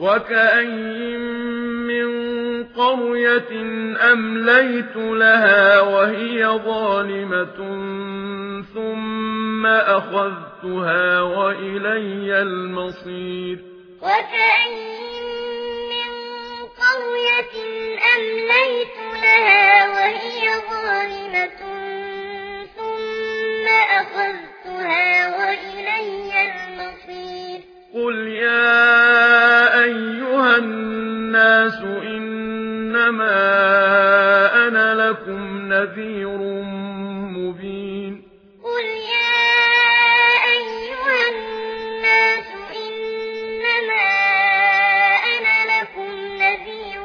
وَكَأَيِّن مِّن قَرْيَةٍ أَمْلَيْتُ لَهَا وَهِيَ ظَالِمَةٌ ثُمَّ أَخَذْتُهَا وَإِلَيَّ الْمَصِيرُ وَكَأَيِّن نذير مبين. قل يا أيها الناس إنما أنا لكم نذير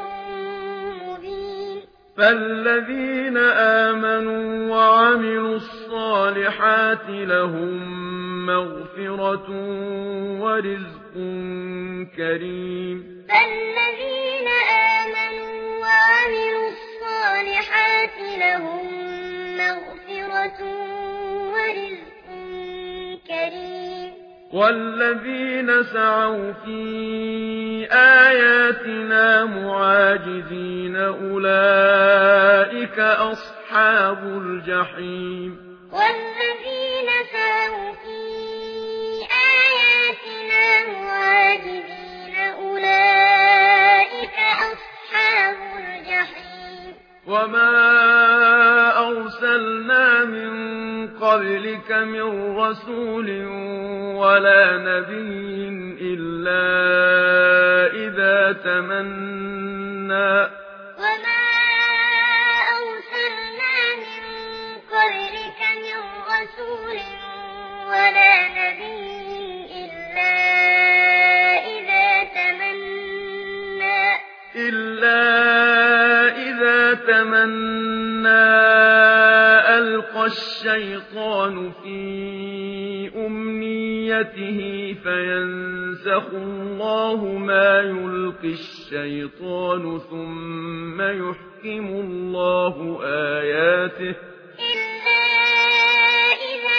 مبين. فالذين آمنوا وعملوا الصالحات لهم مغفرة ورزق كريم. فالذين آمنوا وعملوا الصالحات لهم مغفرة ورزق كريم. والذين سعوا في آياتنا معاجزين أولئك أصحاب الجحيم. من قبلك من رسول ولا نبي إلا إذا تمنى الشيطان في أمنيته فينسخ الله ما يلقي الشيطان ثم يحكم الله آياته. إلا إذا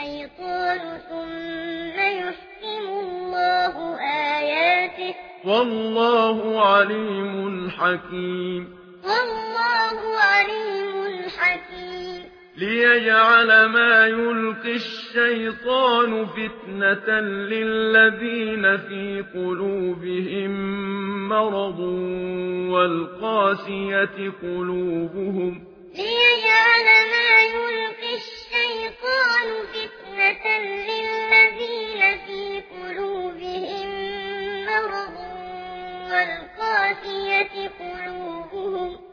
الشيطان ثم يحكم الله آياته. والله عليم حكيم. والله عليم حكيم. ليجعل ما يلقي الشيطان فتنة للذين في قلوبهم مرض والقاسية قلوبهم. ليجعل ما يلقي الشيطان فتنة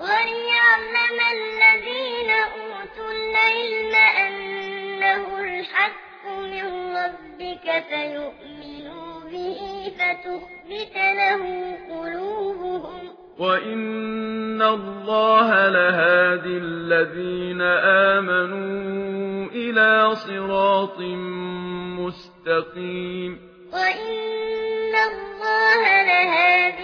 وليعلم الذين أوتوا العلم أنه الحق من ربك فيؤمنوا به فتخبت له قلوبهم وَإِنَّ اللَّهَ لَهَادِي الَّذِينَ آمَنُوا إِلَى صِرَاطٍ مُسْتَقِيمٍ وَإِنَّ اللَّهَ لَهَادِي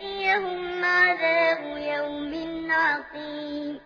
يَأْتِيَهُمْ عَذَابُ يَوْمٍ عَقِيمٍ